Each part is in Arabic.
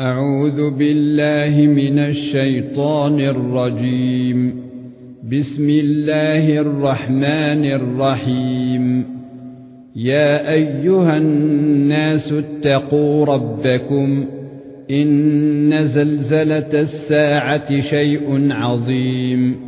أعوذ بالله من الشيطان الرجيم. بسم الله الرحمن الرحيم. يا أيها الناس اتقوا ربكم إن زلزلة الساعة شيء عظيم.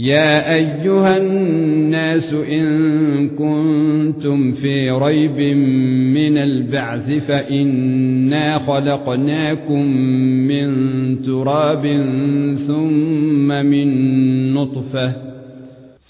يا أيها الناس إن كنتم في ريب من البعث فإنا خلقناكم من تراب ثم من نطفة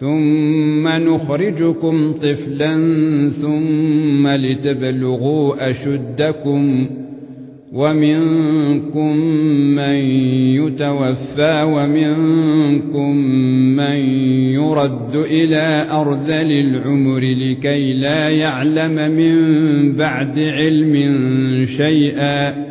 ثُمَّ نُخْرِجُكُمْ طِفْلًا ثُمَّ لِتَبْلُغُوا أَشُدَّكُمْ وَمِنكُم مَّن يُتَوَفَّى وَمِنكُم مَّن يُرَدُّ إِلَى أَرْذَلِ الْعُمُرِ لِكَي لَا يَعْلَمَ مِن بَعْدِ عِلْمٍ شَيْئًا